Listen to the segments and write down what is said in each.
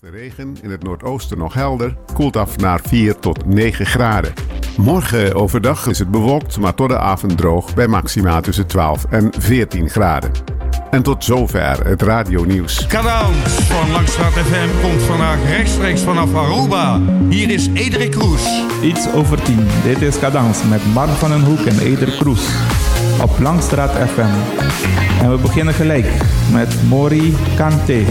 De regen, in het noordoosten nog helder, koelt af naar 4 tot 9 graden. Morgen overdag is het bewolkt, maar tot de avond droog bij maxima tussen 12 en 14 graden. En tot zover het radionieuws. Kanaal van Langstraat FM komt vandaag rechtstreeks vanaf Aruba. Hier is Edric Kroes. Iets over 10. Dit is Kadans met Mark van den Hoek en Edric Kroes. Op Langstraat FM. En we beginnen gelijk met Mori Kante.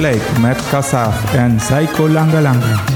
Lake met Kassaf and Psycho Langa Langa.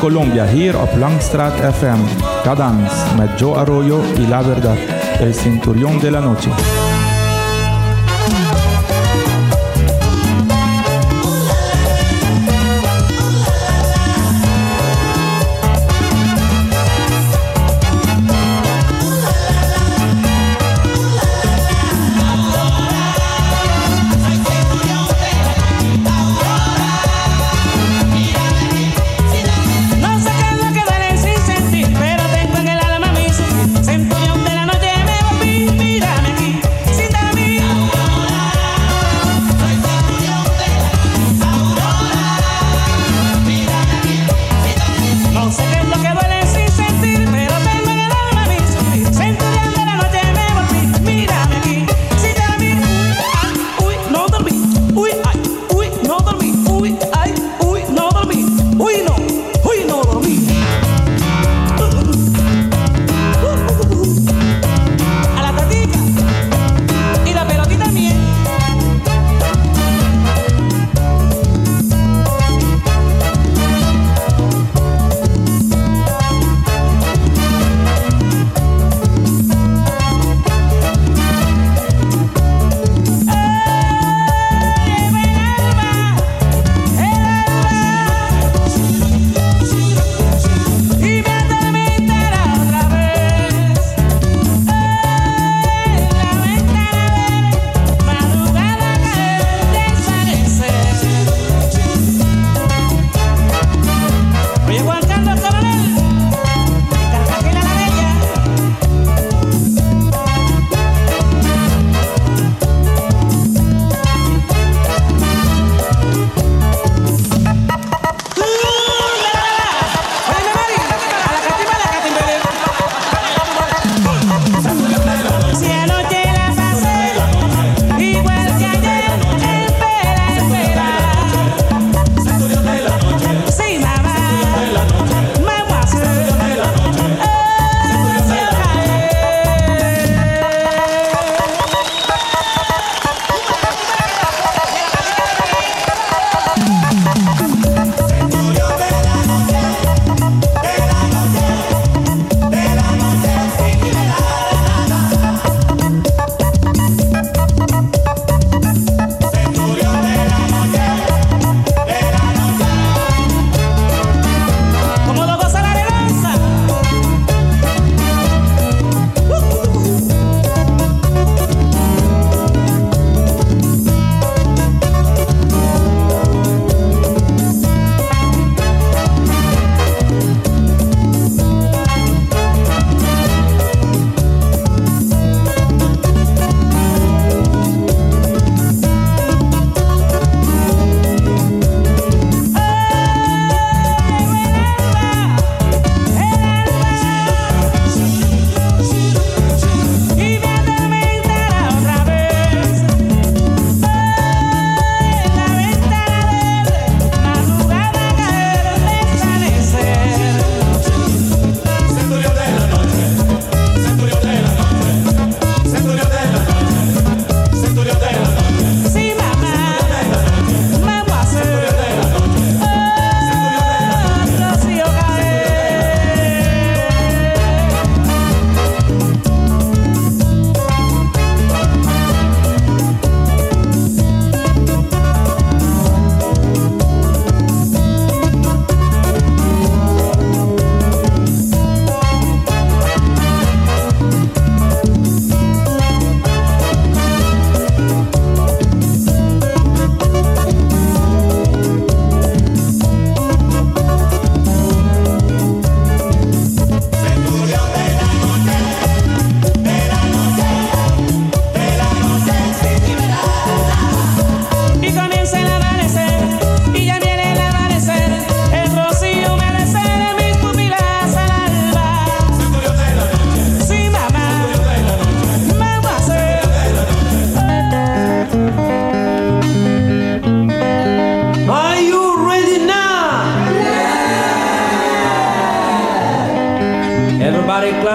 Colombia, here of Langstrat FM, Cadans, med Joe Arroyo y La Verdad, el centurión de la noche.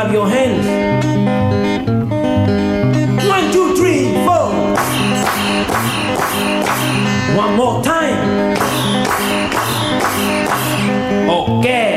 clap your hands. One, two, three, four. One more time. Okay.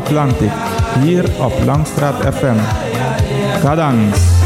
Atlantik, hier auf Langstraat FM. Cadans.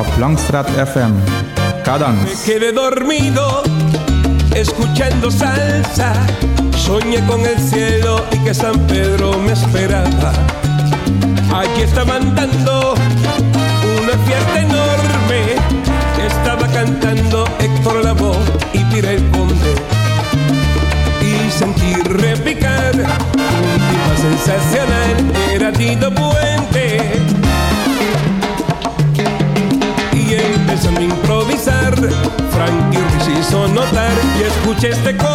auf Langstraat FM. y escuché este coro.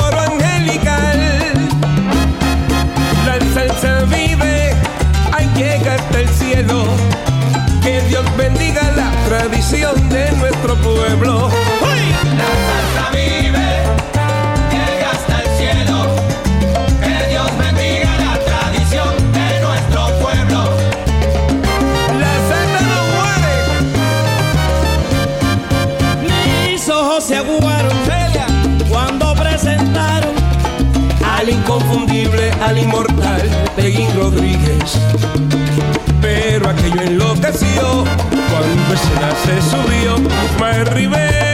al inmortal Peguín Rodríguez. Pero aquello enloqueció cuando ese se subió Guzmán Rivera.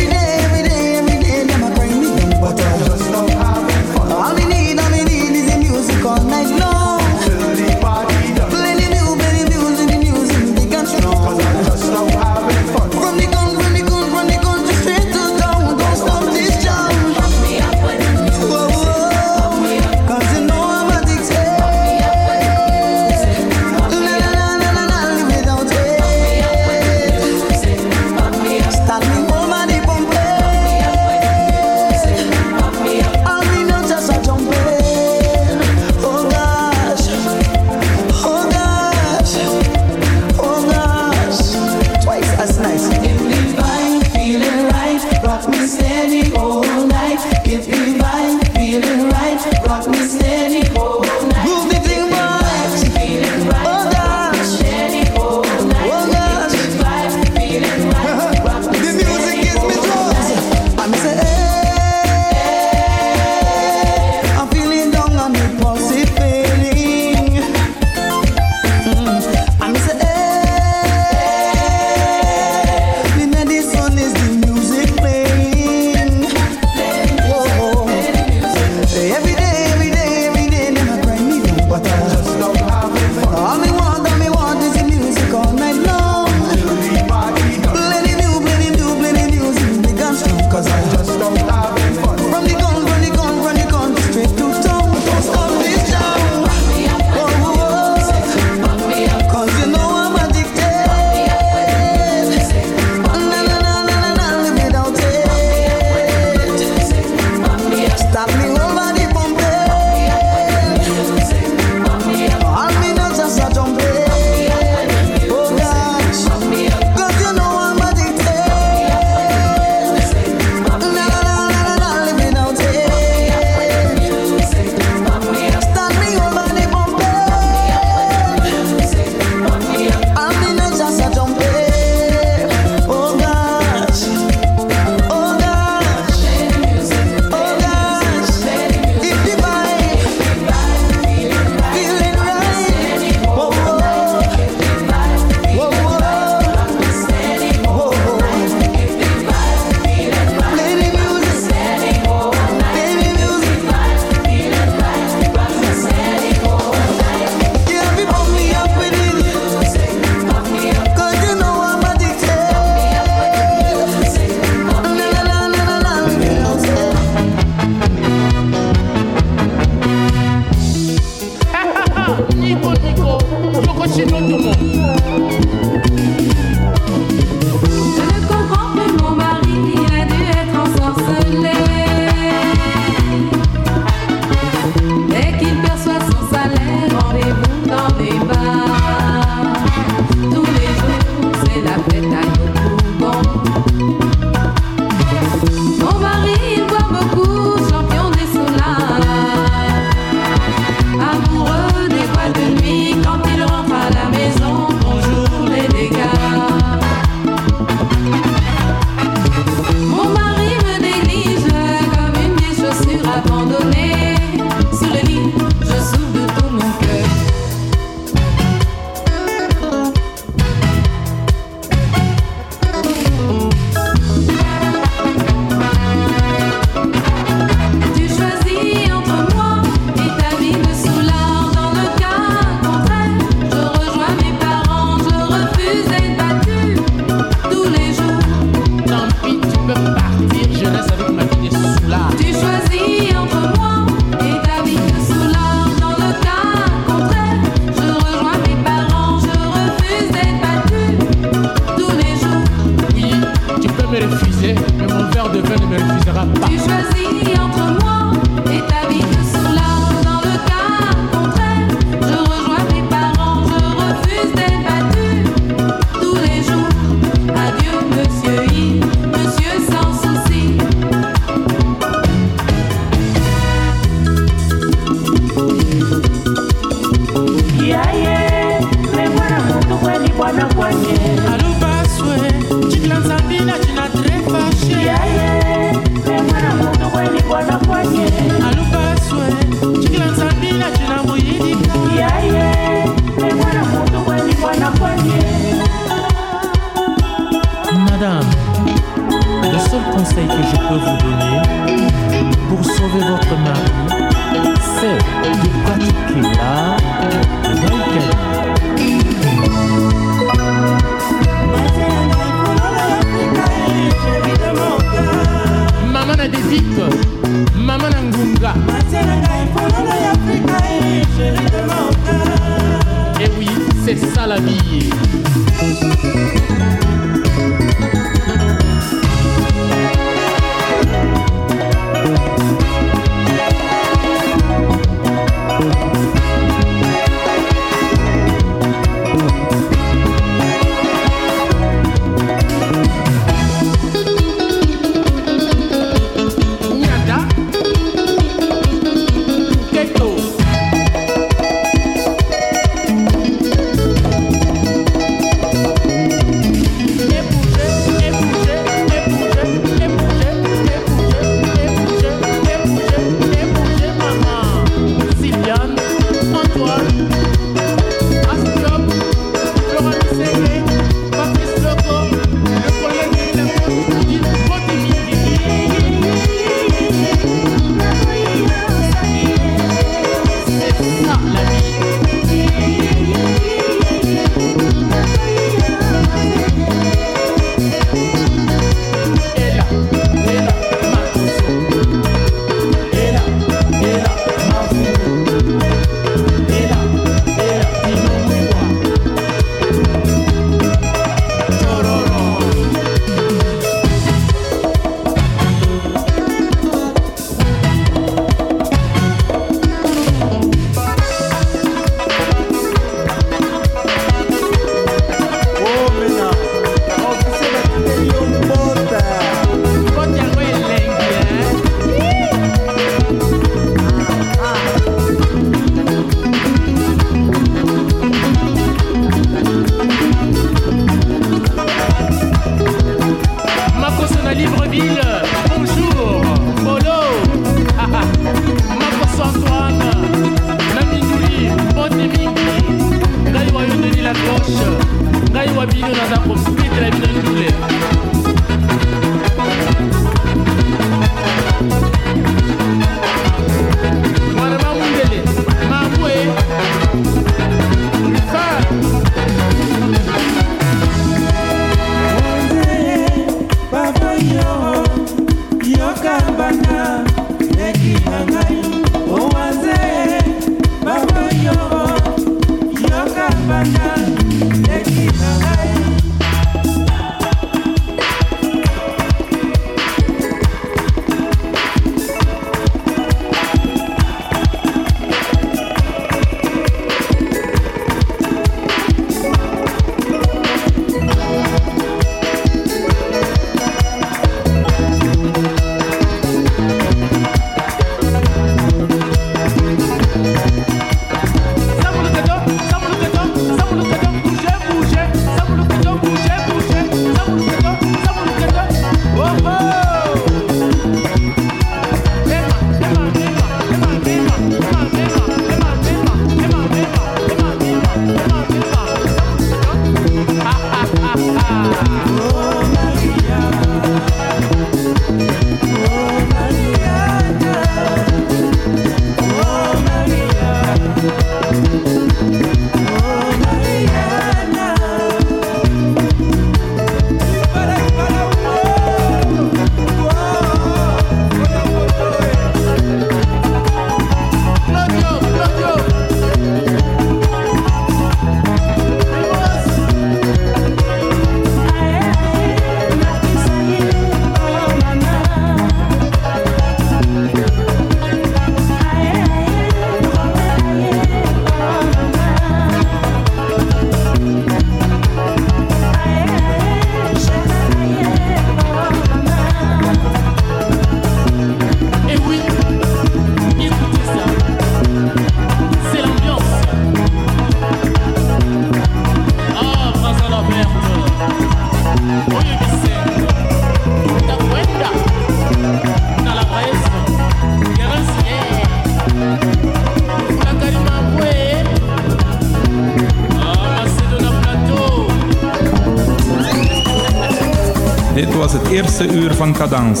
Van Cadans.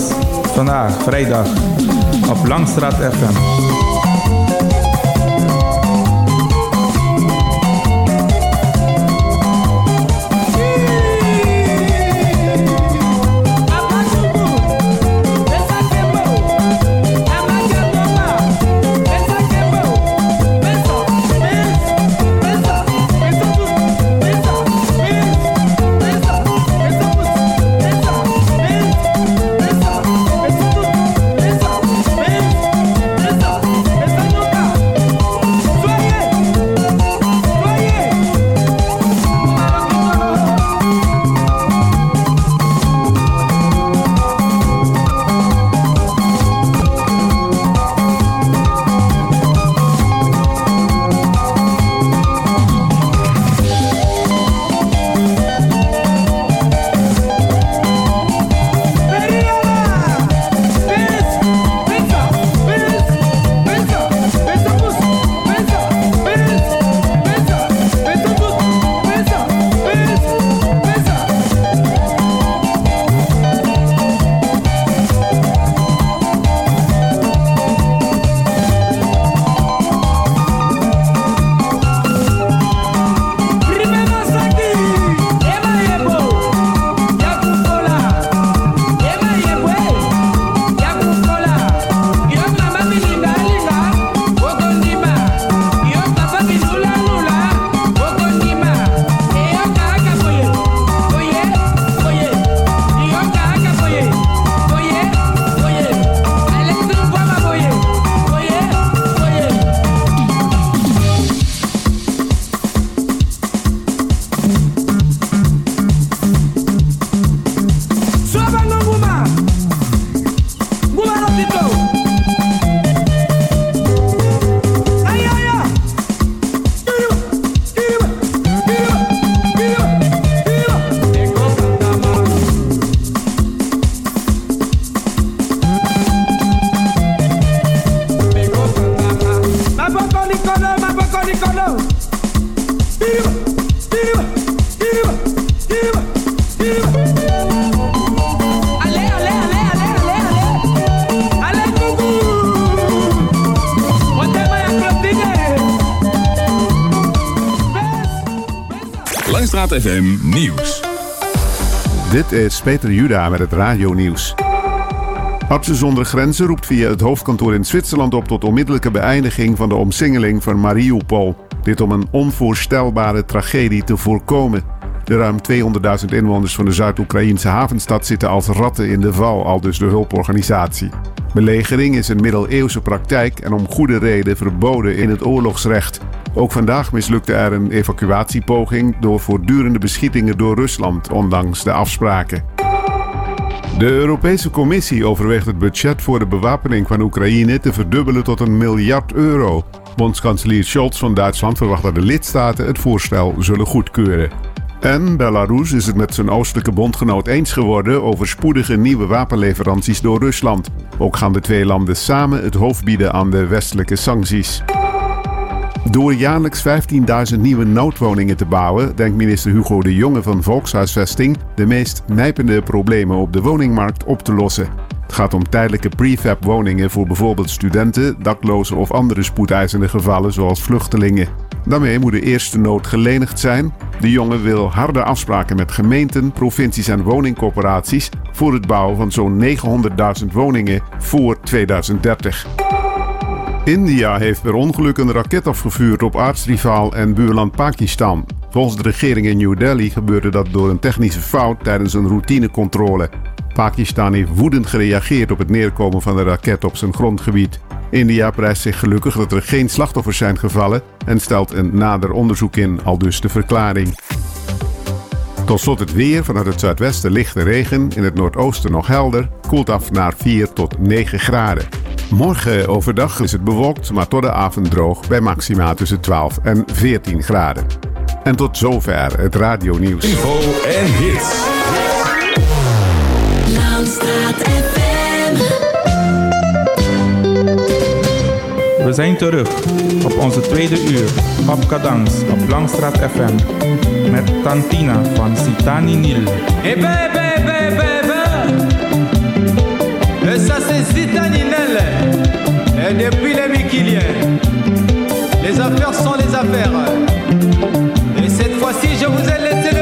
Vandaag, vrijdag, op Langstraat FM. Peter Juda met het Radio Nieuws. Artsen zonder Grenzen roept via het hoofdkantoor in Zwitserland op tot onmiddellijke beëindiging van de omsingeling van Mariupol. Dit om een onvoorstelbare tragedie te voorkomen. De ruim 200.000 inwoners van de Zuid-Oekraïnse havenstad zitten als ratten in de val, al dus de hulporganisatie. Belegering is een middeleeuwse praktijk en om goede reden verboden in het oorlogsrecht. Ook vandaag mislukte er een evacuatiepoging door voortdurende beschietingen door Rusland, ondanks de afspraken. De Europese Commissie overweegt het budget voor de bewapening van Oekraïne te verdubbelen tot een miljard euro. Bondskanselier Scholz van Duitsland verwacht dat de lidstaten het voorstel zullen goedkeuren. En Belarus is het met zijn oostelijke bondgenoot eens geworden over spoedige nieuwe wapenleveranties door Rusland. Ook gaan de twee landen samen het hoofd bieden aan de westelijke sancties. Door jaarlijks 15.000 nieuwe noodwoningen te bouwen, denkt minister Hugo de Jonge van Volkshuisvesting de meest nijpende problemen op de woningmarkt op te lossen. Het gaat om tijdelijke prefab woningen voor bijvoorbeeld studenten, daklozen of andere spoedeisende gevallen zoals vluchtelingen. Daarmee moet de eerste nood gelenigd zijn. De jongen wil harde afspraken met gemeenten, provincies en woningcorporaties voor het bouwen van zo'n 900.000 woningen voor 2030. India heeft per ongeluk een raket afgevuurd op aardsrivaal en buurland Pakistan. Volgens de regering in New Delhi gebeurde dat door een technische fout tijdens een routinecontrole. Pakistan heeft woedend gereageerd op het neerkomen van de raket op zijn grondgebied. India prijst zich gelukkig dat er geen slachtoffers zijn gevallen en stelt een nader onderzoek in, al dus de verklaring. Tot slot het weer. Vanuit het zuidwesten lichte regen. In het noordoosten nog helder. Koelt af naar 4 tot 9 graden. Morgen overdag is het bewolkt, maar tot de avond droog bij maxima tussen 12 en 14 graden. En tot zover het radionieuws. Info en hits. Langstraat We zijn terug op onze tweede uur op Cadans op Langstraat FM met Tantina van Sitani Nil. Eh ben, eh ben, eh ben, eh ben, eh. Et ça c'est Zitaninel. Et depuis les Mikiliens. Les affaires sont les affaires. Et cette fois-ci, je vous ai laissé le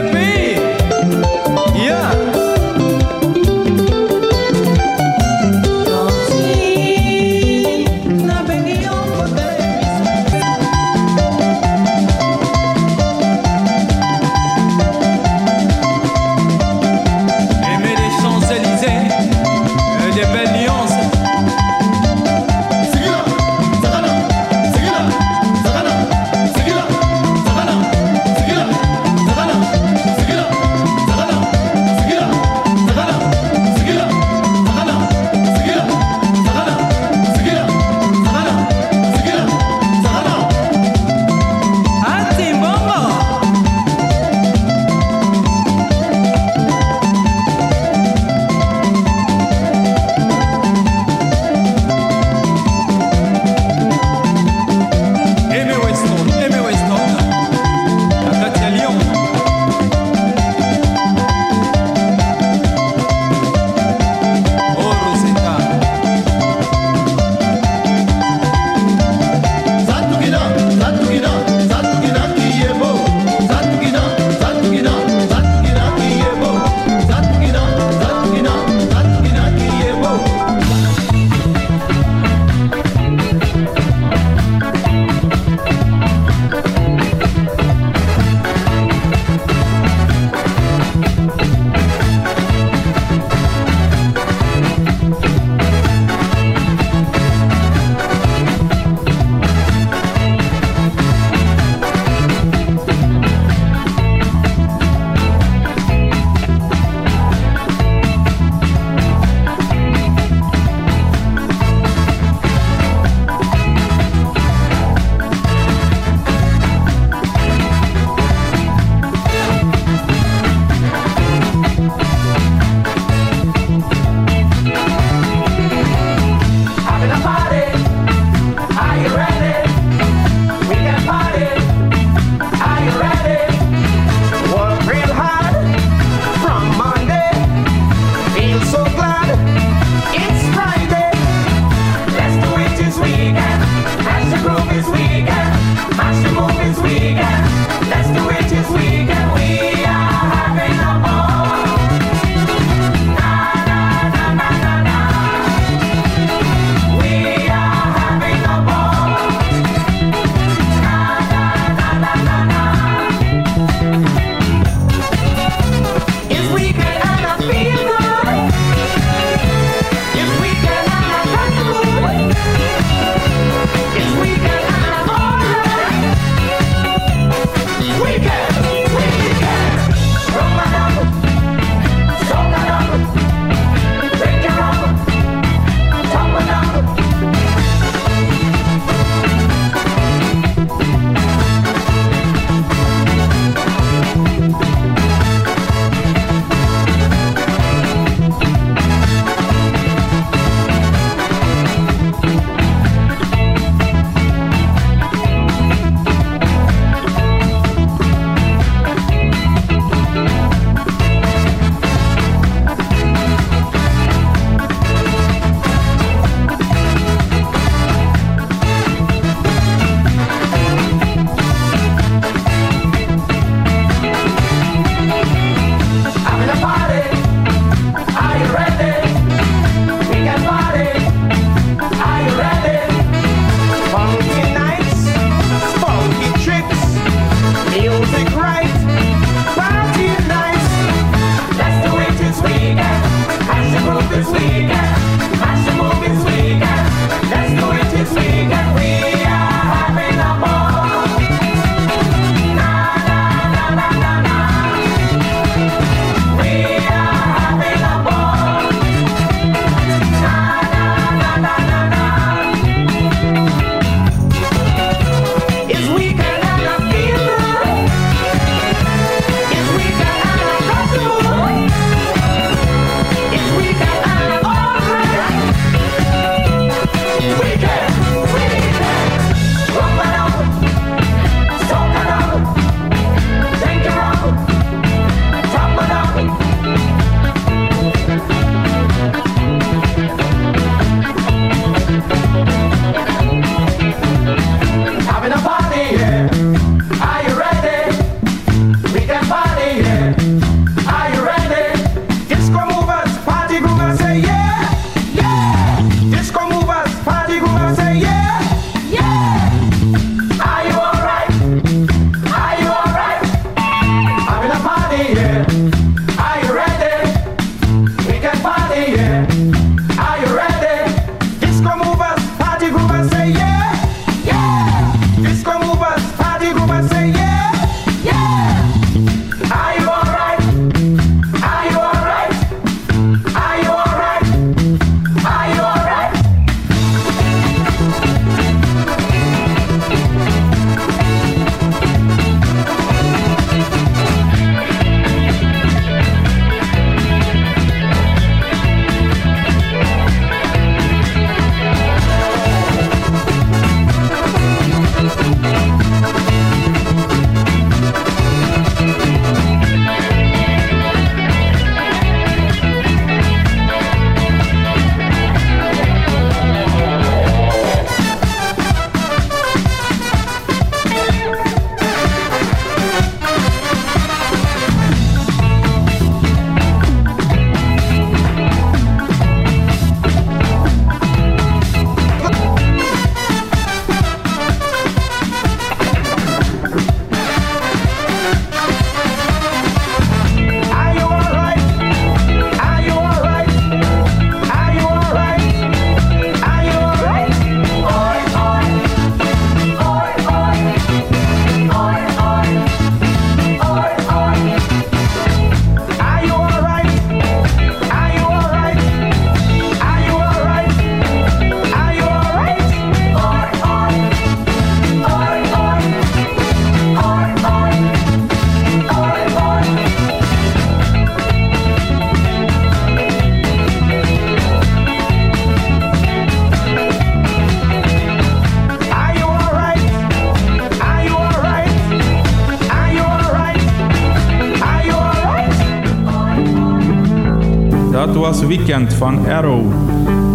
van Arrow.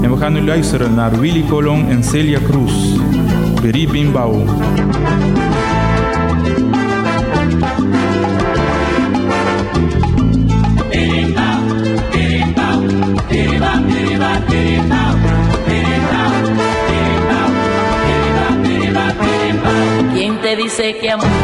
En we gaan nu luisteren naar Willy Colon en Celia Cruz. Peri Bimbao. ¿Quién te dice que amor?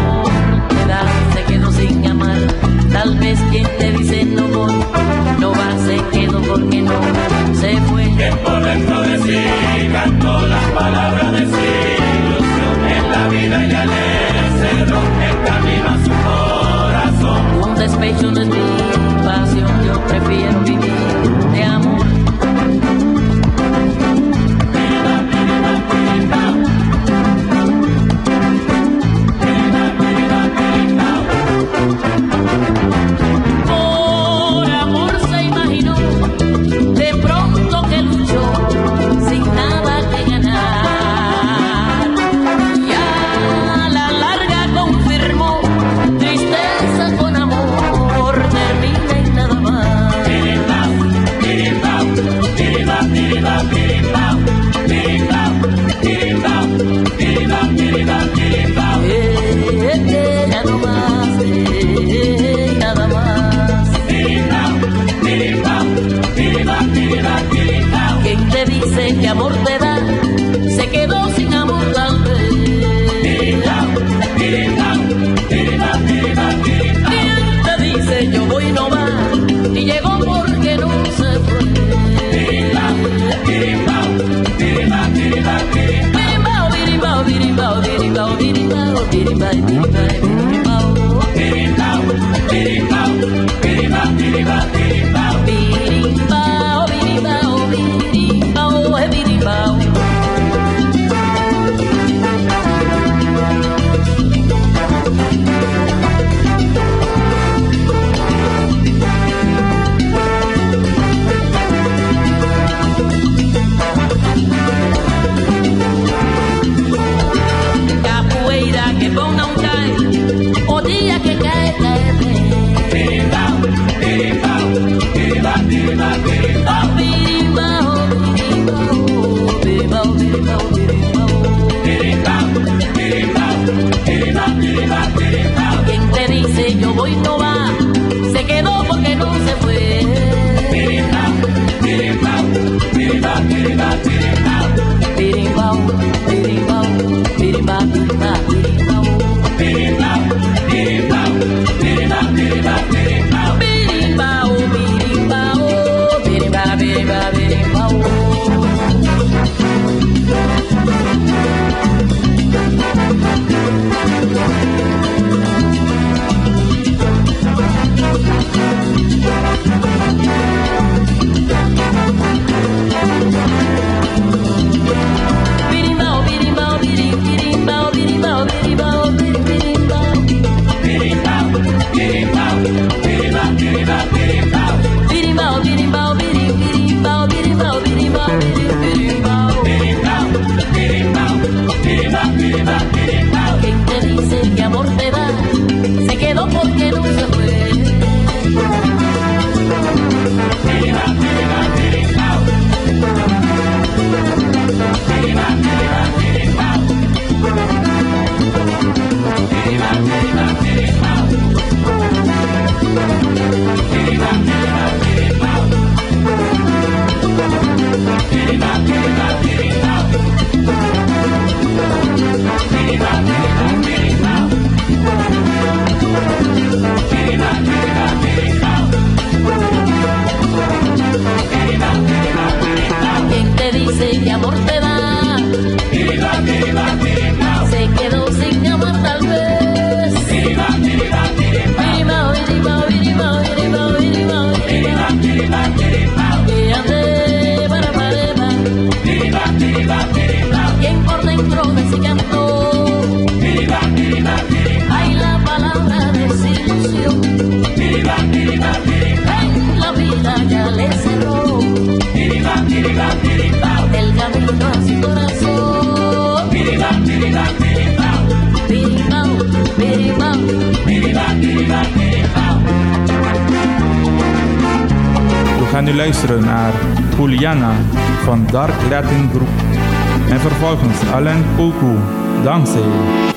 gaan nu luisteren naar Juliana van Dark Latin Group. En vervolgens Alan Poku, dankzij.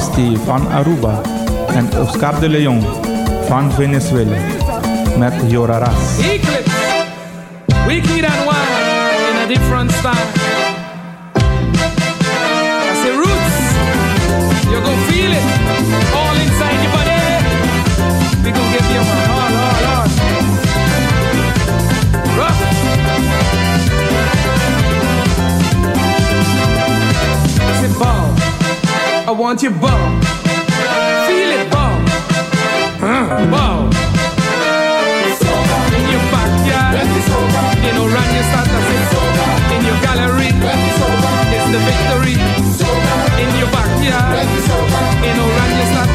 Rusty van Aruba en Oscar de Leon van Venezuela met Yoraras. Want you bow. Feel it bow. Huh, bow. In your backyard, in Oran you start In your gallery, it's the victory. In your backyard, in Oran you start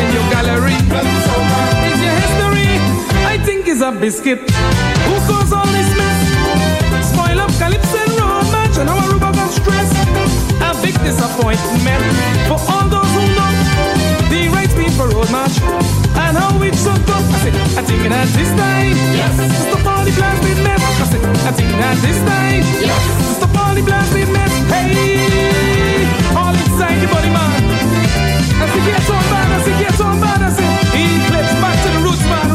In your gallery, it's your history. I think it's a biscuit. Who caused all this mess? Spoil up calypso disappointment for all those who know the right speed for road march and how it should go. I said, I think that this time, yes, stop all the blasted mess. I said, I think that this time, yes, stop all the blasted mess. Hey, all inside your body, man. I said, get on bad, I said, get on bad, I said, eclipse back to the roots, man,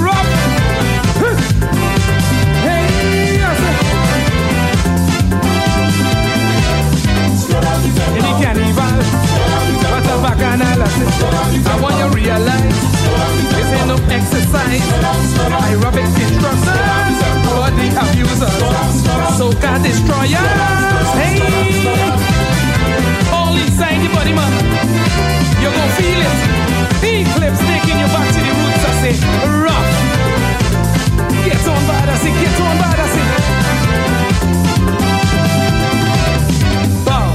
what a bacchanal, I want you to realize, this ain't no exercise, aerobic instructions, for the abusers, soca destroyers, hey, all inside the body, man, you gon' feel it, eclipse taking you back to the roots, I say, rough, get on bad, I say, get on bad, I say, bow,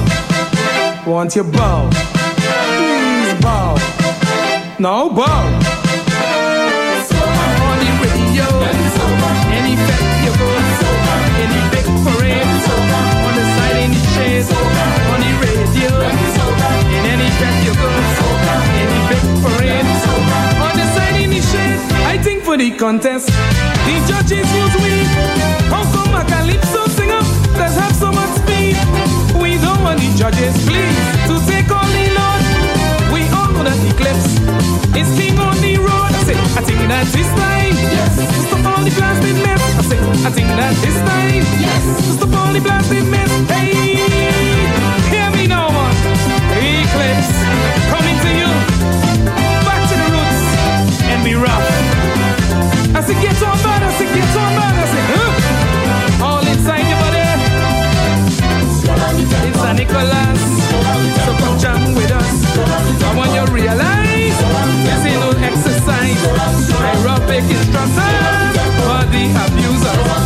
want you bow, please bow, no bow. On the radio, any you any big parade, on the side in the shade, on the radio, in any you any big parade, on the side in the shade. I think for the contest, the judges use we. How come a calypso singer does have so much speed? We don't want the judges, please, to take all the load. We all know that Eclipse is king on the road. I say, I think that this time, yes, stop all the blasted mess. I say, I think that this time, yes, stop all the blasted mess. Hey, hear me now, man. Eclipse, coming to you, back to the roots, and be rough. I say, get on bad, I say, get on bad, I say, huh? All inside your body. It's a Nicholas, so come jam you realize? This ain't no exercise. Aerobic instructors for the abusers,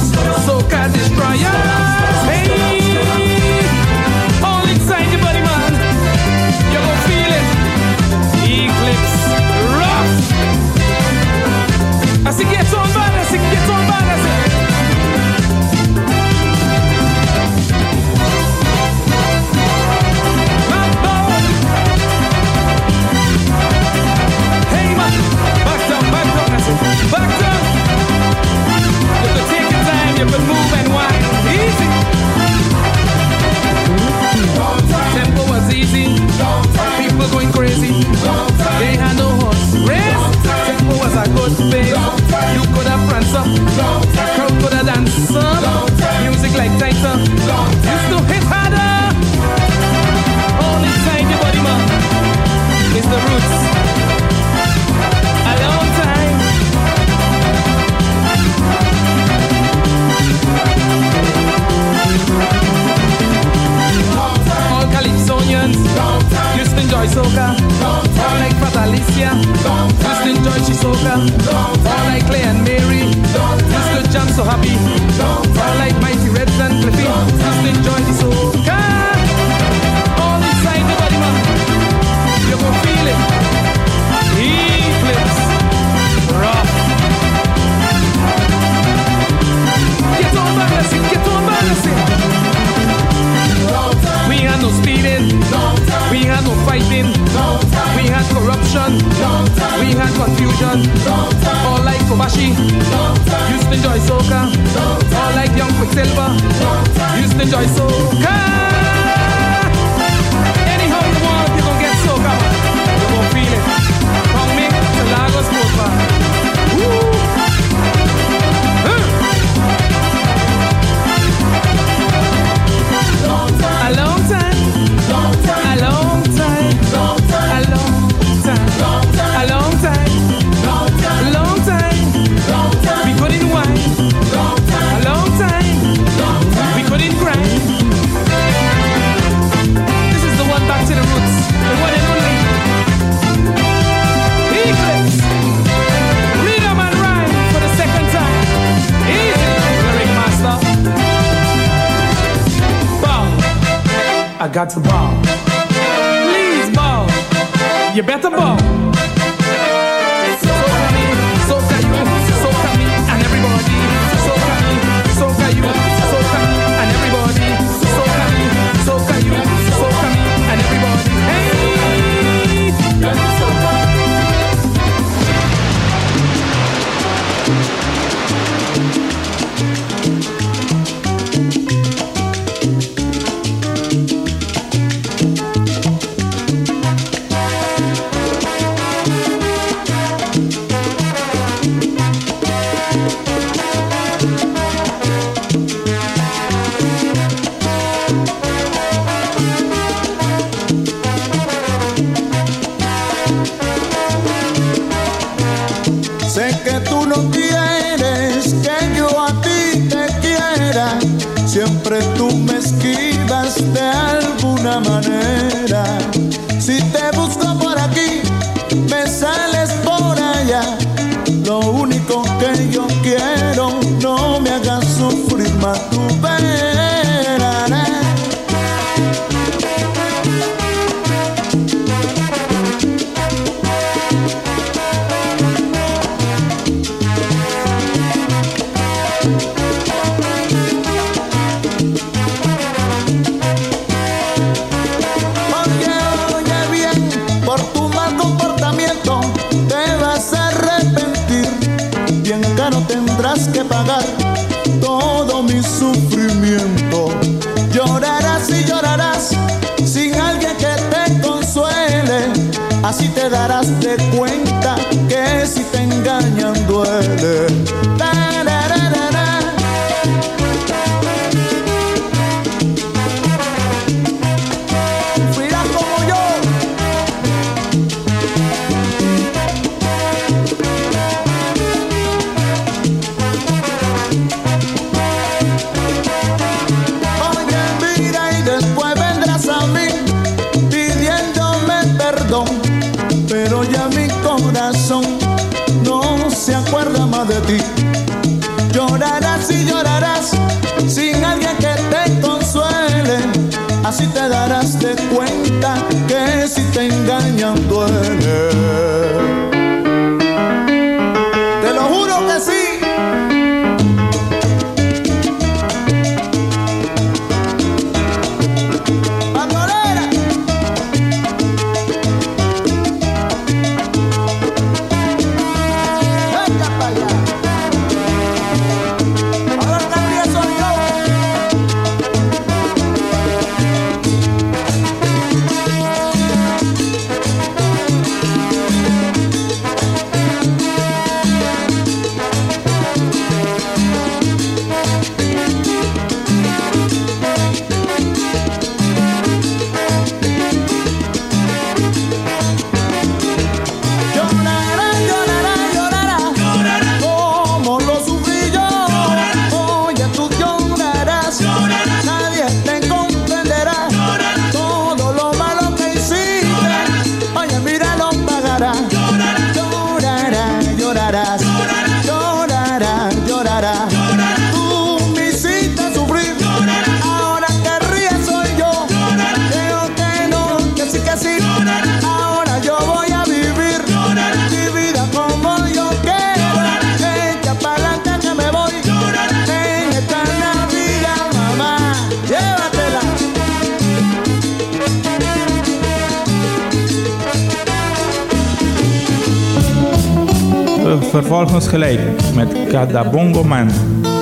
Gelijk met Kadabongo Man,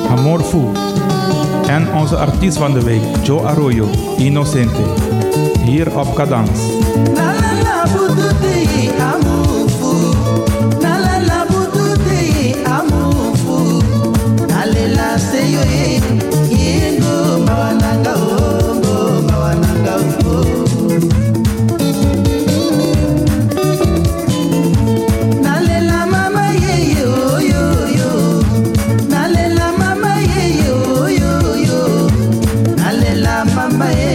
Amor Fu. En onze artiest van de week, Joe Arroyo, Innocente. Hier op Cadans. my head.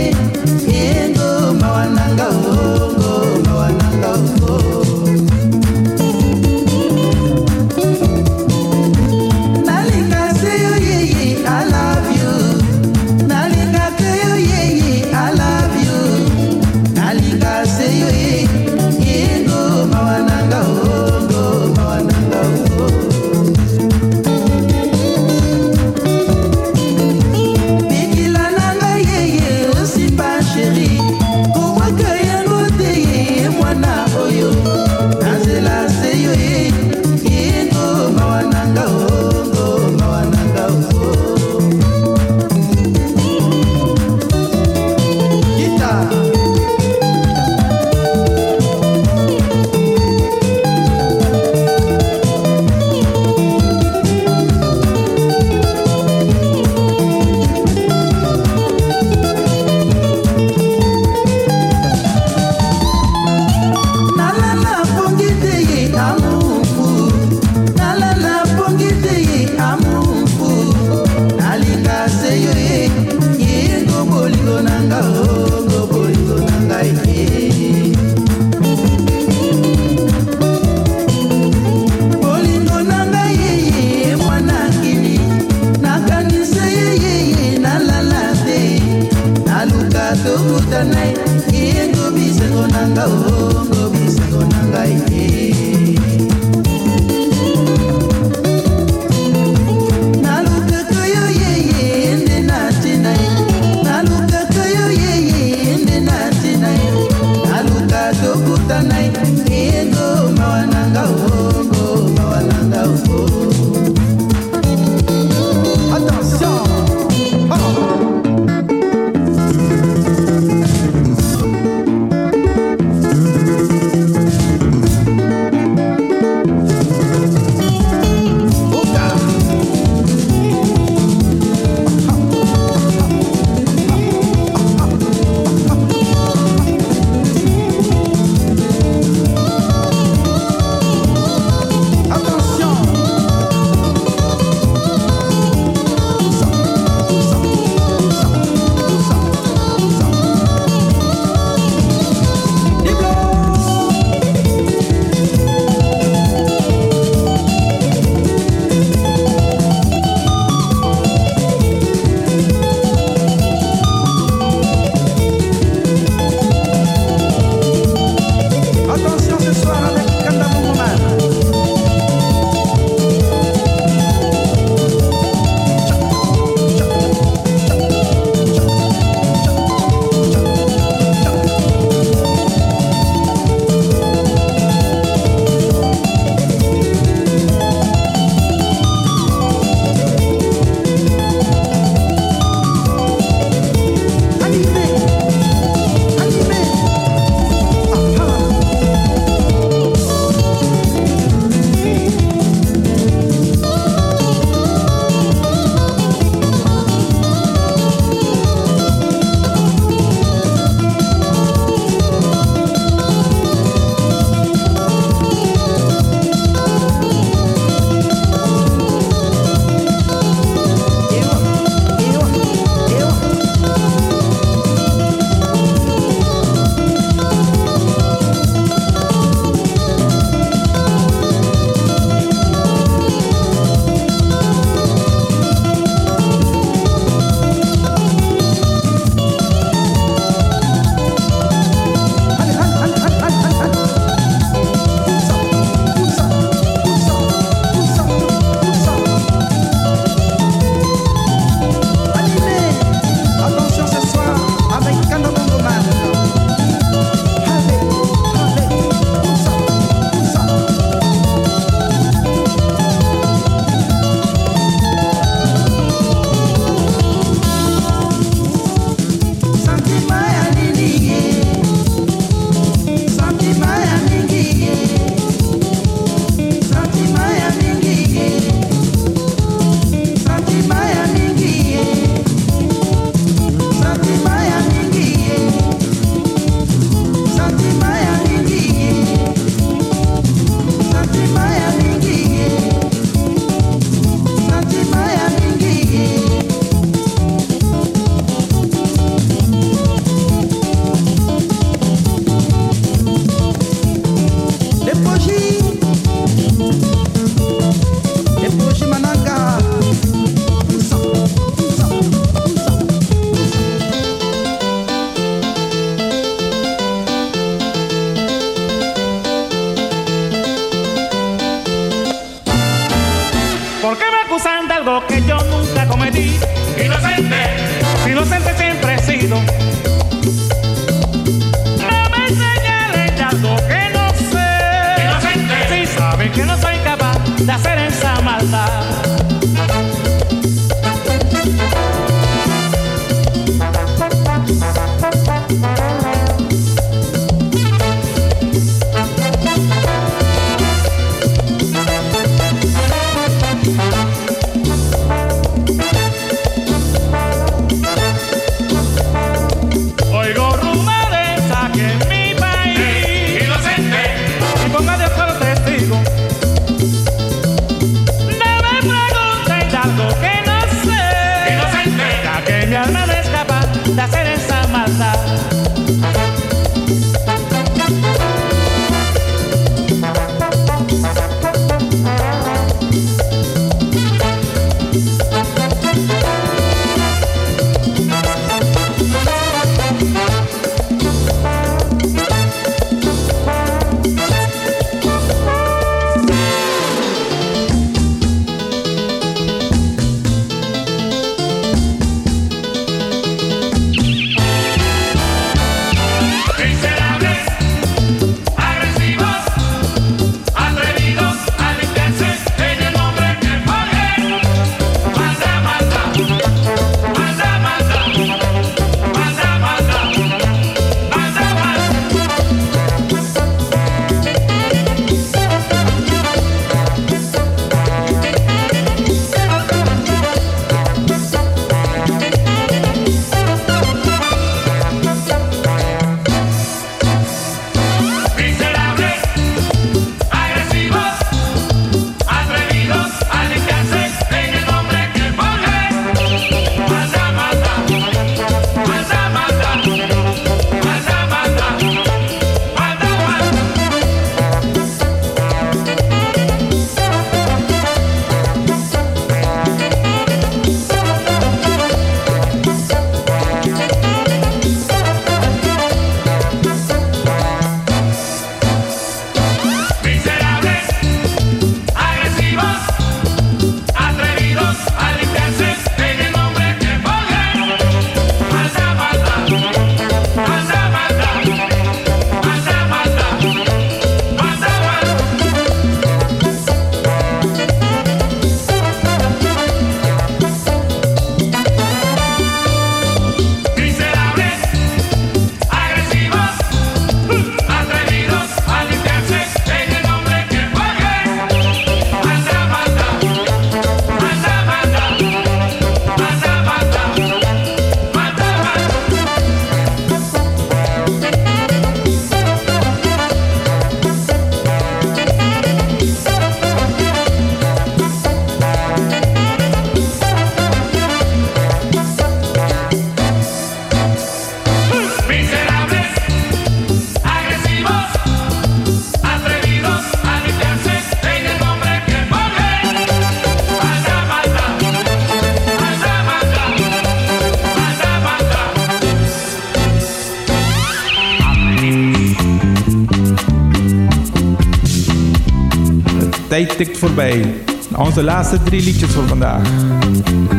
Voorbij. Onze laatste drie liedjes voor vandaag.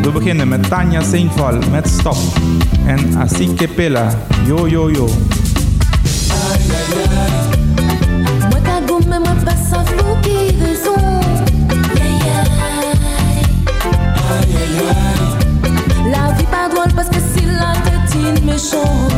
We beginnen met Tanja Seenval met Stop. En Asike Pella, Yo Yo Yo. La vie pas drôle parce que si la tétine méchant.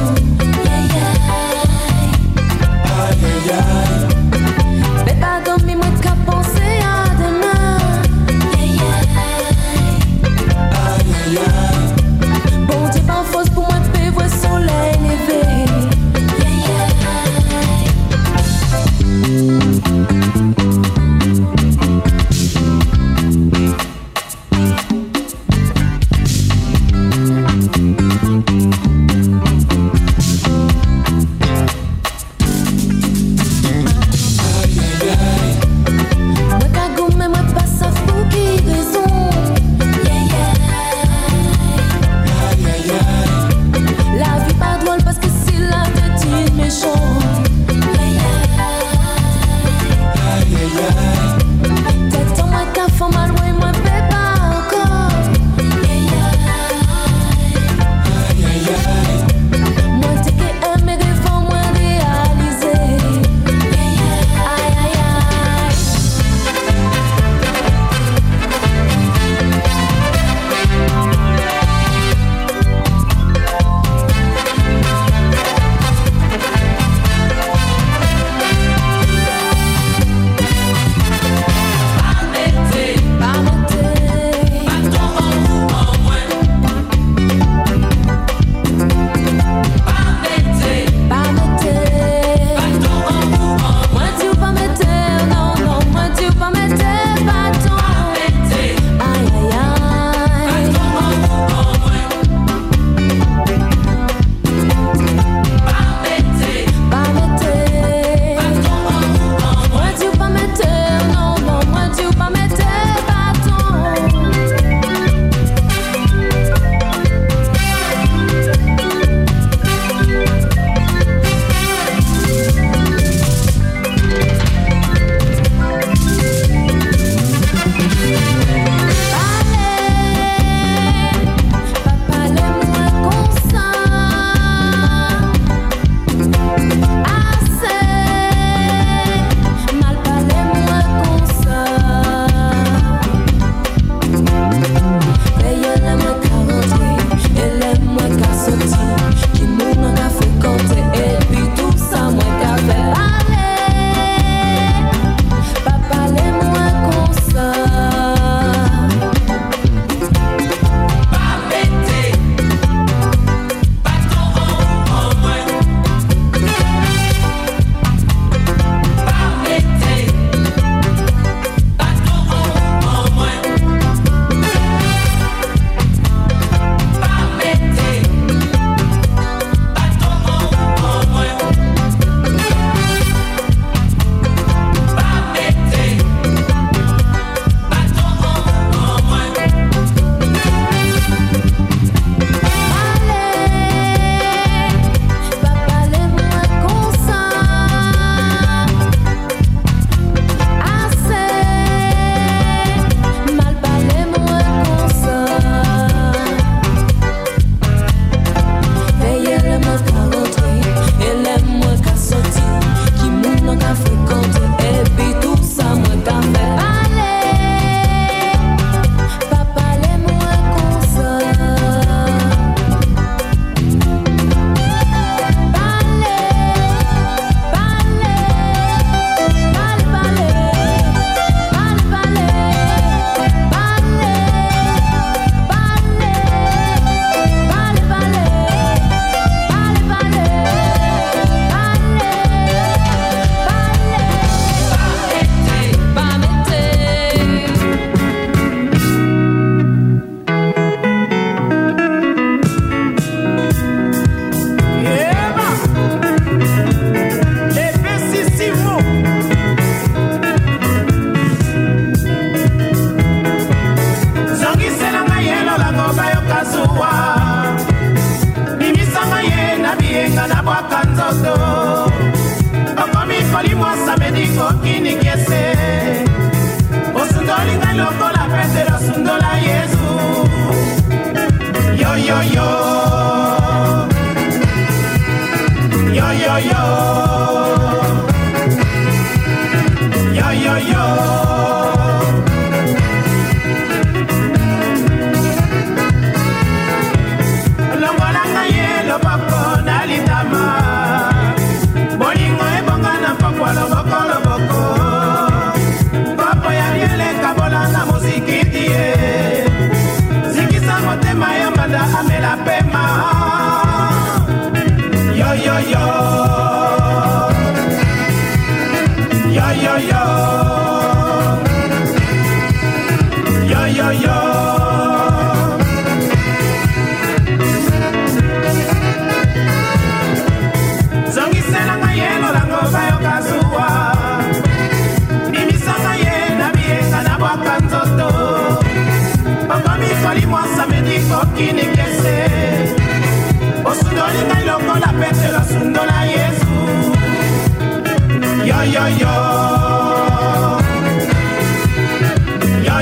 Yo, yo, yo.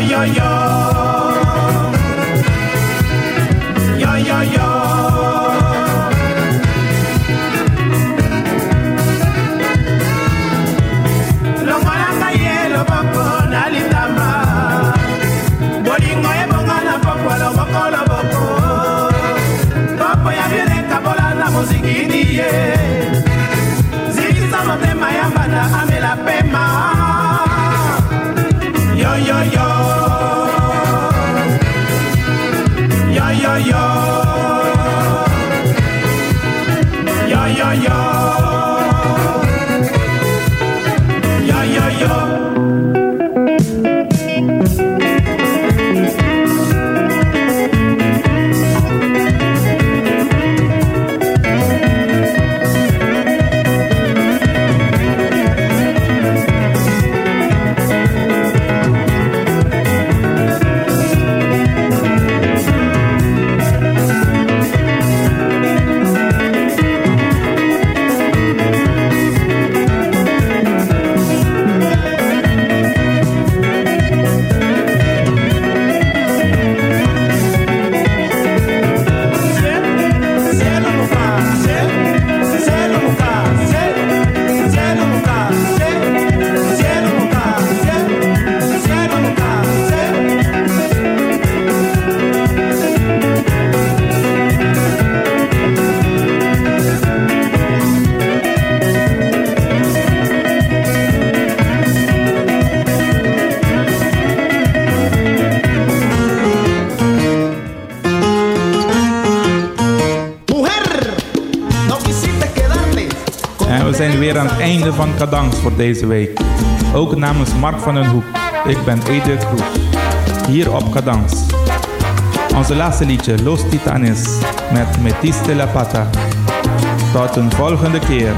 Yo, yo, van Cadans voor deze week. Ook namens Mark van den Hoek. Ik ben Edith Kroes. Hier op Cadans. Onze laatste liedje, Los Titanes, met Metis de la Pata. Tot een volgende keer.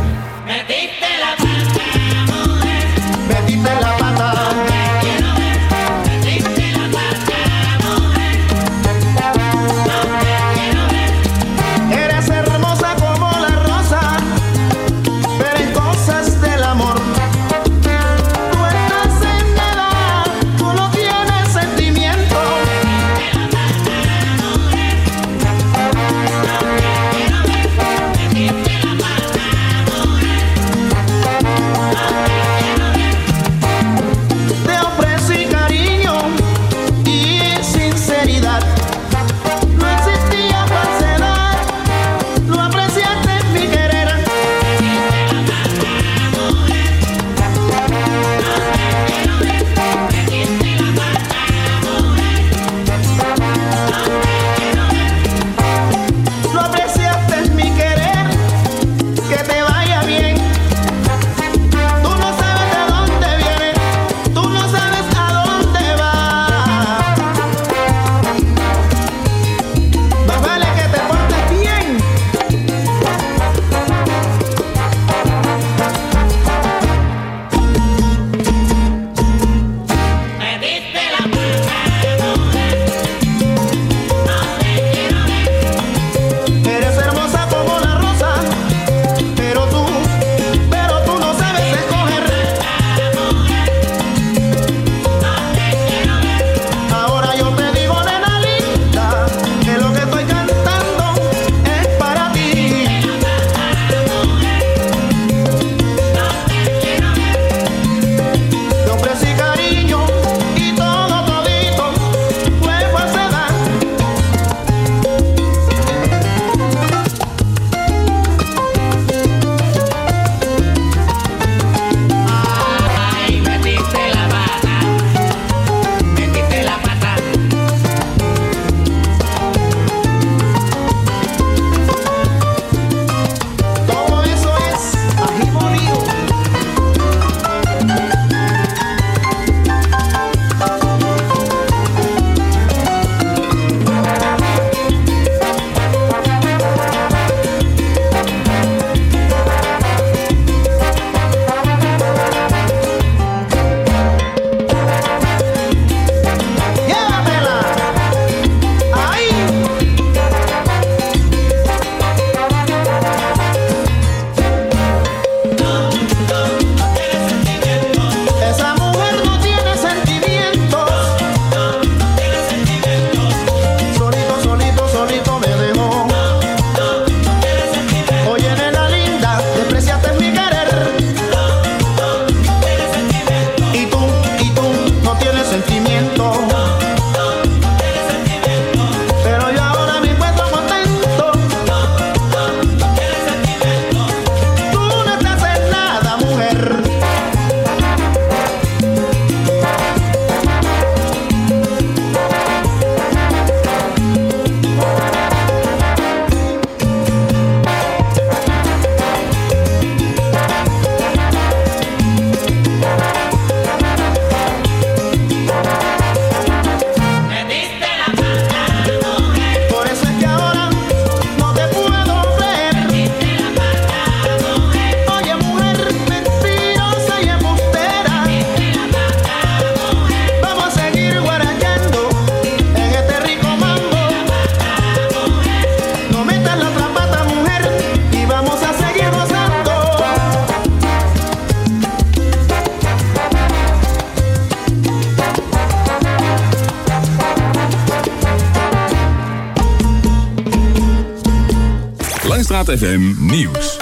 Langstraat FM Nieuws.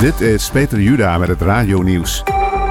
Dit is Peter Juda met het Radio Nieuws.